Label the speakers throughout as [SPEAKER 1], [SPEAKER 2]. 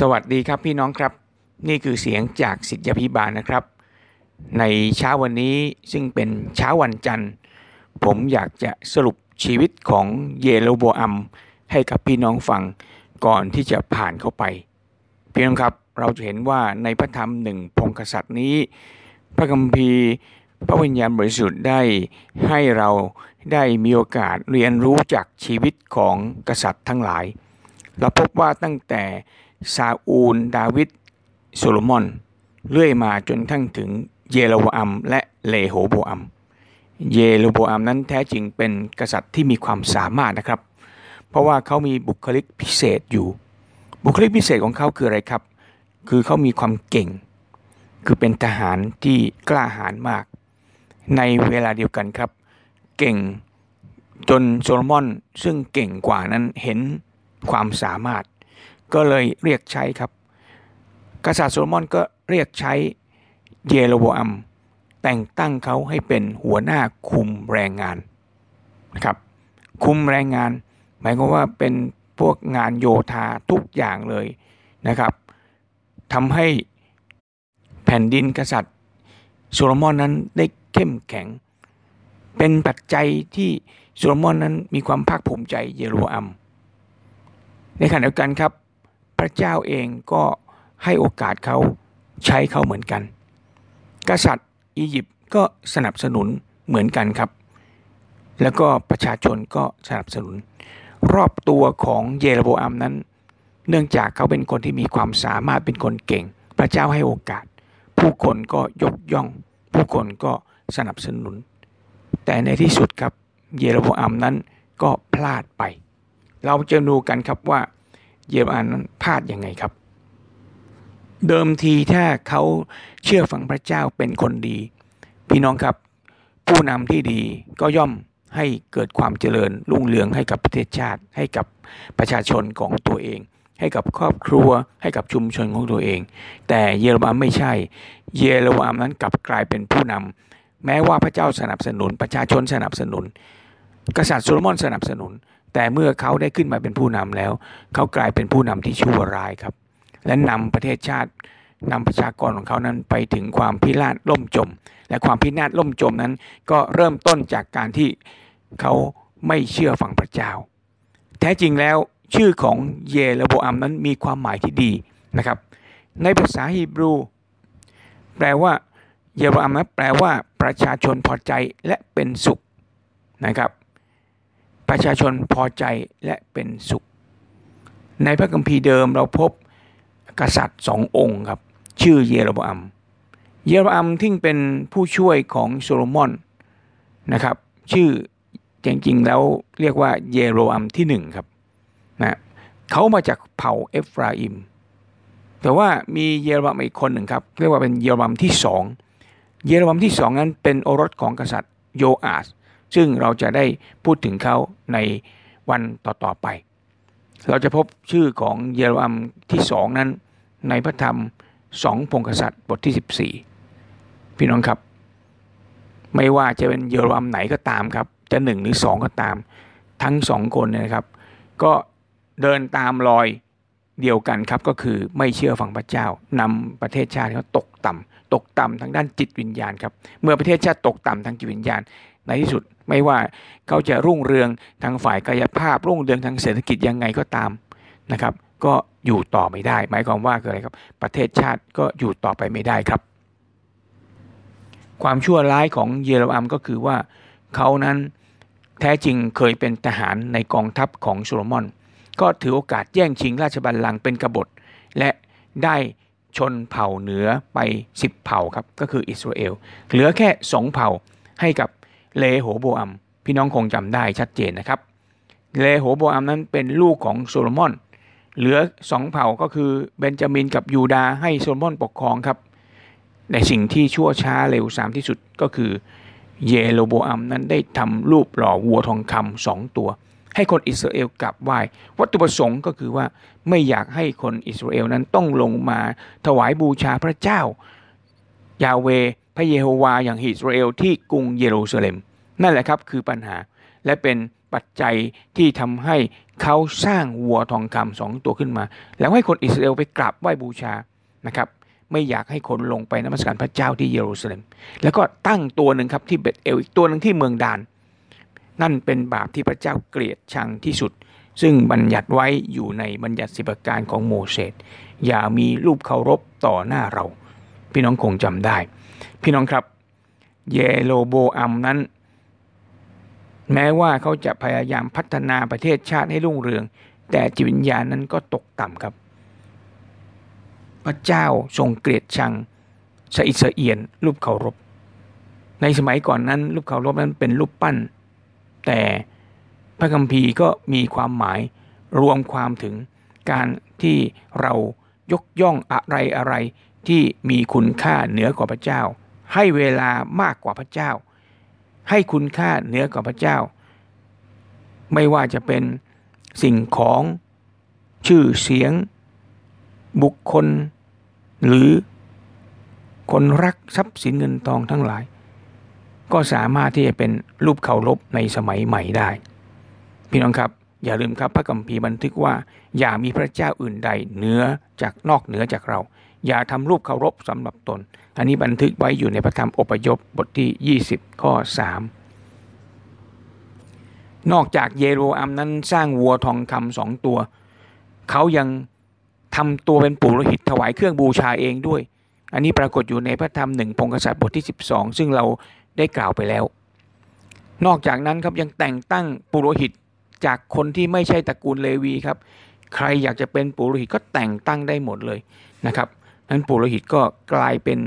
[SPEAKER 1] สวัสดีครับพี่น้องครับ นี่คือเสียงจากสิทธิพิบาลนะครับ ในเช้าวันนี้ซึ่งเป็นเช้าวันจันทร์ ผมอยากจะสรุปชีวิตของเยโรโบอัมให้กับพี่น้องฟังก่อนที่จะผ่านเข้าไป พี่น้องครับเราจะเห็นว่าในพระธรรมหนึ่งพงกษัตริย์นี้ พระคัมภีร์พระวิญญาณบริสุทธิ์ได้ให้เราได้มีโอกาสเรียนรู้จากชีวิตของกษัตริย์ทั้งหลาย เราพบว่าตั้งแต่ ซาอูล ดาวิดโซโลมอน เรื่อยมาจนทั้งถึงเยโรโบอัม และเรโหโบอัม เยโรโบอัมนั้นแท้จริงเป็นกษัตริย์ที่มีความสามารถนะครับ เพราะว่าเขามีบุคลิกพิเศษอยู่ บุคลิกพิเศษของเขาคืออะไรครับ คือเขามีความเก่ง คือเป็นทหารที่กล้าหาญมาก ในเวลาเดียวกันครับ เก่งจนโซโลมอนซึ่งเก่งกว่านั้นเห็นความสามารถ ก็เลยเรียกใช้ครับ กษัตริย์โซโลมอนก็เรียกใช้เยโรโบอัมแต่งตั้งเขาให้เป็นหัวหน้าคุมแรงงานนะครับคุมแรงงาน หมายความว่าเป็นพวกงานโยธาทุกอย่างเลยนะครับทำให้แผ่นดินกษัตริย์โซโลมอนนั้นได้เข้มแข็ง เป็นปัจจัยที่โซโลมอนนั้นมีความภาคภูมิใจเยโรโบอัมในขณะเดียวกันครับ พระเจ้าเองก็ให้โอกาสเขาใช้เขาเหมือนกัน กษัตริย์อียิปต์ก็สนับสนุนเหมือนกันครับ แล้วก็ประชาชนก็สนับสนุน รอบตัวของเยโรโบอัมนั้น เนื่องจากเขาเป็นคนที่มีความสามารถเป็นคนเก่ง พระเจ้าให้โอกาส ผู้คนก็ยกย่อง ผู้คนก็สนับสนุน แต่ในที่สุดครับเยรโบอัมนั้นก็พลาดไป เราจะดูกันครับว่า เยอรมันพลาดยังไงครับ เดิมทีถ้าเขาเชื่อฟังพระเจ้าเป็นคนดี พี่น้องครับ ผู้นำที่ดีก็ย่อมให้เกิดความเจริญรุ่งเรืองให้กับประเทศชาติ ให้กับประชาชนของตัวเอง ให้กับครอบครัว ให้กับชุมชนของตัวเอง แต่เยอรมันไม่ใช่ เยอรมันนั้นกลับกลายเป็นผู้นำแม้ว่าพระเจ้าสนับสนุน ประชาชนสนับสนุน กษัตริย์โซโลมอนสนับสนุน แต่เมื่อเขาได้ขึ้นมาเป็นผู้นำแล้ว เขากลายเป็นผู้นำที่ชั่วร้ายครับ และนำประเทศชาตินำประชากรของเขานั้นไปถึงความพินาศล่มจม และความพินาศล่มจมนั้น ก็เริ่มต้นจากการที่เขาไม่เชื่อฟังพระเจ้า แท้จริงแล้วชื่อของเยเรโบอัมนั้นมีความหมายที่ดีนะครับ ในภาษาฮีบรู แปลว่าเยโรอัมนั้นแปลว่าประชาชนพอใจและเป็นสุขนะครับ ประชาชนพอใจและเป็นสุข ในพระคัมภีร์เดิมเราพบกษัตริย์สององค์ครับ ชื่อเยโรโบอัม เยโรโบอัมที่เป็นผู้ช่วยของโซโลมอนนะครับ ชื่อจริงๆแล้วเรียกว่าเยโรโบอัมที่หนึ่งครับนะเขามาจากเผ่าเอฟราอิม แต่ว่ามีเยโรโบอัมอีกคนหนึ่งครับ เรียกว่าเป็นเยโรโบอัมที่สอง เยโรโบอัมที่สองนั้นเป็นโอรสของกษัตริย์โยอาส ซึ่งเราจะได้พูดถึงเขาในวันต่อๆไป เราจะพบชื่อของเยโรอัมที่สองนั้น ในพระธรรมสองพงกษัตริย์บทที่ 14 พี่น้องครับ ไม่ว่าจะเป็นเยโรอัมไหนก็ตามครับ จะหนึ่งหรือสองก็ตาม ทั้งสองคนเนี่ยนะครับ ก็เดินตามรอยเดียวกันครับก็คือไม่เชื่อฟังพระเจ้านำประเทศชาติเขาตกต่ำตกต่ำทางด้านจิตวิญญาณครับ เมื่อประเทศชาติตกต่ำทางจิตวิญญาณ ในที่สุดไม่ว่าเขาจะรุ่งเรืองทางฝ่ายกายภาพ รุ่งเรืองทางเศรษฐกิจยังไงก็ตามนะครับ ก็อยู่ต่อไม่ได้ หมายความว่าคืออะไรครับ ประเทศชาติก็อยู่ต่อไปไม่ได้ครับ ความชั่วร้ายของเยโรอัมก็คือว่าเขานั้นแท้จริงเคยเป็นทหารในกองทัพของโซโลมอน ก็ถือโอกาสแย่งชิงราชบัลลังก์เป็นกบฏ และได้ชนเผ่าเหนือไป 10 เผ่าครับ ก็คืออิสราเอล เหลือแค่สองเผ่าให้กับ เรโหโบอัม พี่น้องคงจำได้ชัดเจนนะครับ เรโหโบอัมนั้นเป็นลูกของโซโลมอน เหลือสองเผ่าก็คือเบนจามินกับยูดาให้โซโลมอนปกครองครับในสิ่งที่ชั่วช้าเลวทรามที่สุดก็คือเยโรโบอัมนั้นได้ทำรูปหล่อวัวทองคำสองตัว ให้คนอิสราเอลกราบไหว้วัตถุประสงค์ก็คือว่าไม่อยากให้คนอิสราเอลนั้นต้องลงมาถวายบูชาพระเจ้า ยาเวพระเยโฮวาอย่างอิสราเอลที่กรุงเยรูซาเล็ม นั่นแหละครับคือปัญหาและเป็นปัจจัยที่ทำให้เขาสร้างวัวทองคำสองตัวขึ้นมา แล้วให้คนอิสราเอลไปกราบไหว้บูชานะครับไม่อยากให้คนลงไปนมัสการพระเจ้าที่เยรูซาเล็ม แล้วก็ตั้งตัวหนึ่งครับที่เบตเอลอีกตัวหนึ่งที่เมืองดาน นั่นเป็นบาปที่พระเจ้าเกลียดชังที่สุด ซึ่งบัญญัติไว้อยู่ในบัญญัติสิบประการของโมเสสอย่ามีรูปเคารพต่อหน้าเรา พี่น้องคงจำได้ พี่น้องครับ เยโรโบอัมนั้น แม้ว่าเขาจะพยายามพัฒนาประเทศชาติให้รุ่งเรือง แต่จิตวิญญาณนั้นก็ตกต่ำครับ พระเจ้าทรงเกลียดชังสะอิดสะเอียนรูปเคารพ ในสมัยก่อนนั้นรูปเคารพนั้นเป็นรูปปั้น แต่พระคัมภีร์ก็มีความหมายรวมความถึงการที่เรายกย่องอะไรอะไรที่มีคุณค่าเหนือกว่าพระเจ้า ให้เวลามากกว่าพระเจ้า ให้คุณค่าเหนือกว่าพระเจ้า ไม่ว่าจะเป็นสิ่งของชื่อเสียง บุคคล หรือคนรักทรัพย์สินเงินทองทั้งหลาย ก็สามารถที่จะเป็นรูปเคารพในสมัยใหม่ได้ พี่น้องครับ อย่าลืมครับพระคัมภีร์บันทึกว่า อย่ามีพระเจ้าอื่นใดเหนือจากนอกเหนือจากเรา อย่าทำรูปเคารพสำหรับตน อันนี้บันทึกไว้อยู่ในพระธรรมอพยพบทที่ 20 ข้อ 3 นอกจากเยโรอัมนั้นสร้างวัวทองคำสองตัว เขายังทำตัวเป็นปุโรหิตถวายเครื่องบูชาเองด้วย อันนี้ปรากฏอยู่ในพระธรรมหนึ่งพงศษบทที่ 12 ซึ่งเราได้กล่าวไปแล้ว นอกจากนั้นครับยังแต่งตั้งปุโรหิตจากคนที่ไม่ใช่ตระกูลเลวีครับ ใครอยากจะเป็นปุโรหิตก็แต่งตั้งได้หมดเลยนะครับ นั้นปุโรหิตก็กลายเป็น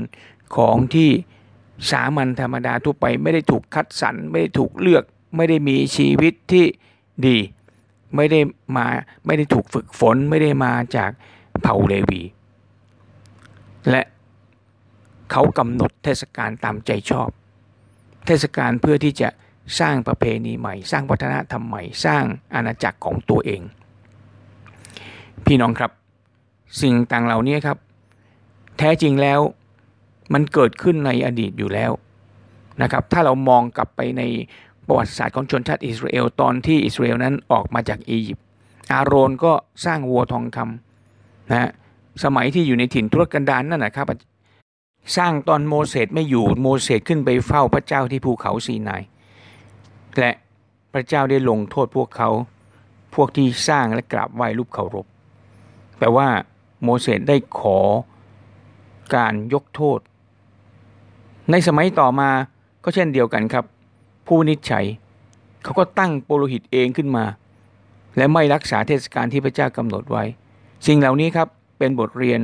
[SPEAKER 1] ของที่สามัญธรรมดาทั่วไปไม่ได้ถูกคัดสรรไม่ได้ถูกเลือก ไม่ได้มีชีวิตที่ดี ไม่ได้มาไม่ได้ถูกฝึกฝนไม่ได้มาจากเผ่าเลวี และเขากำหนดเทศกาลตามใจชอบ เทศกาลเพื่อที่จะสร้างประเพณีใหม่ สร้างวัฒนธรรมใหม่ สร้างอาณาจักรของตัวเอง พี่น้องครับ สิ่งต่างเหล่านี้ครับ แท้จริงแล้ว มันเกิดขึ้นในอดีตอยู่แล้วนะครับ ถ้าเรามองกลับไปในประวัติศาสตร์ของชนชาติอิสราเอลตอนที่อิสราเอลนั้นออกมาจากอียิปต์อาโรนก็สร้างวัวทองคำนะสมัยที่อยู่ในถิ่นทุรกันดารนั่นนะครับ สร้างตอนโมเสสไม่อยู่โมเสสขึ้นไปเฝ้าพระเจ้าที่ภูเขาซีนายและพระเจ้าได้ลงโทษพวกเขาพวกที่สร้างและกราบไหว้รูปเคารพแต่ว่าโมเสสได้ขอ การยกโทษ ในสมัยต่อมาก็เช่นเดียวกันครับ ผู้นิจฉัยเขาก็ตั้งโปโลหิตเองขึ้นมา และไม่รักษาเทศกาลที่พระเจ้ากำหนดไว้ สิ่งเหล่านี้ครับเป็นบทเรียน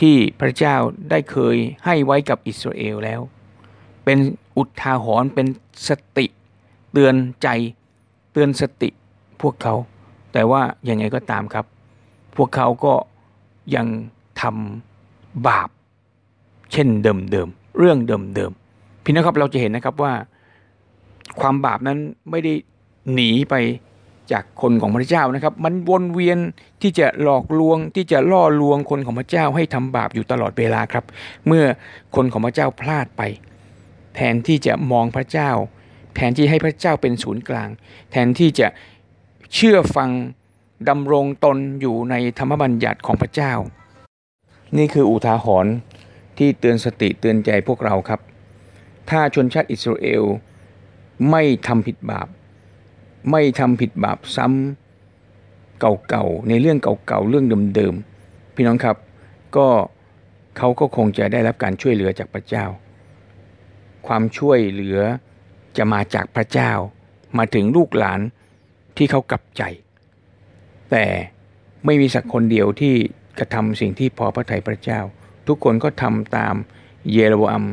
[SPEAKER 1] ที่พระเจ้าได้เคยให้ไว้กับอิสราเอลแล้ว เป็นอุทาหรณ์เป็นสติ เตือนใจ เตือนสติพวกเขา แต่ว่ายังไงก็ตามครับ พวกเขาก็ยังทำบาป เช่นเดิมๆเรื่องเดิมๆพี่นะครับเราจะเห็นนะครับว่า ความบาปนั้นไม่ได้หนีไปจากคนของพระเจ้านะครับ มันวนเวียนที่จะหลอกลวงที่จะล่อลวงคนของพระเจ้าให้ทำบาปอยู่ตลอดเวลาครับ เมื่อคนของพระเจ้าพลาดไป แทนที่จะมองพระเจ้า แทนที่ให้พระเจ้าเป็นศูนย์กลาง แทนที่จะเชื่อฟังดำรงตนอยู่ในธรรมบัญญัติของพระเจ้า นี่คืออุทาหรณ์ ที่เตือนสติเตือนใจพวกเราครับ ถ้าชนชาติอิสราเอลไม่ทำผิดบาป ไม่ทำผิดบาปซ้ำเก่าๆในเรื่องเก่าๆเรื่องเดิมๆพี่น้องครับก็เขาก็คงจะได้รับการช่วยเหลือจากพระเจ้า ความช่วยเหลือจะมาจากพระเจ้า มาถึงลูกหลานที่เขากลับใจ แต่ไม่มีสักคนเดียวที่กระทำสิ่งที่พอพระทัยพระเจ้า ทุกคนก็ทำตามเยโรอัม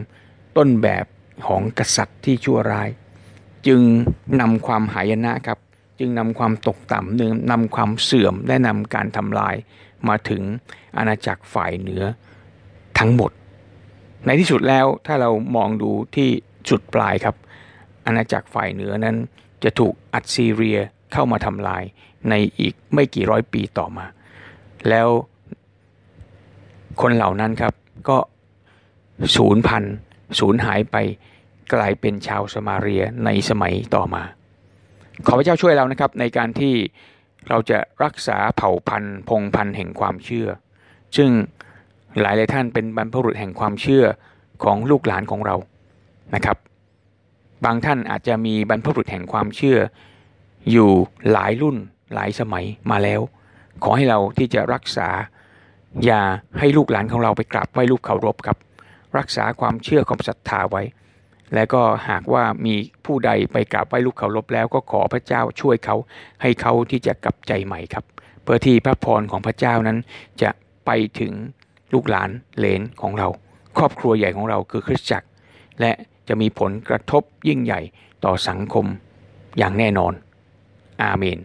[SPEAKER 1] ต้นแบบของกษัตริย์ที่ชั่วร้าย จึงนำความหายนะครับ จึงนำความตกต่ำเนื่องนำความเสื่อมและนำการทำลายมาถึงอาณาจักรฝ่ายเหนือทั้งหมด ในที่สุดแล้วถ้าเรามองดูที่จุดปลายครับ อาณาจักรฝ่ายเหนือนั้นจะถูกอัดซีเรียเข้ามาทำลายในอีกไม่กี่ร้อยปีต่อมา แล้ว คนเหล่านั้นครับก็สูญพันธุ์สูญหายไปกลายเป็นชาวสมาเรียในสมัยต่อมา ขอพระเจ้าช่วยเรานะครับในการที่เราจะรักษาเผ่าพันธุ์พงพันธุ์แห่งความเชื่อ ซึ่งหลายหลายท่านเป็นบรรพบุรุษแห่งความเชื่อของลูกหลานของเรานะครับ บางท่านอาจจะมีบรรพบุรุษแห่งความเชื่อ อยู่หลายรุ่นหลายสมัยมาแล้ว ขอให้เราที่จะรักษา อย่าให้ลูกหลานของเราไปกราบไหว้รูปเคารพครับ รักษาความเชื่อความศรัทธาไว้ และก็หากว่ามีผู้ใดไปกราบไหว้รูปเคารพแล้วก็ขอพระเจ้าช่วยเขาให้เขาที่จะกลับใจใหม่ครับ เพื่อที่พระพรของพระเจ้านั้นจะไปถึงลูกหลานเลนของเรา ครอบครัวใหญ่ของเราคือคริสตจักร และจะมีผลกระทบยิ่งใหญ่ต่อสังคมอย่างแน่นอน อาเมน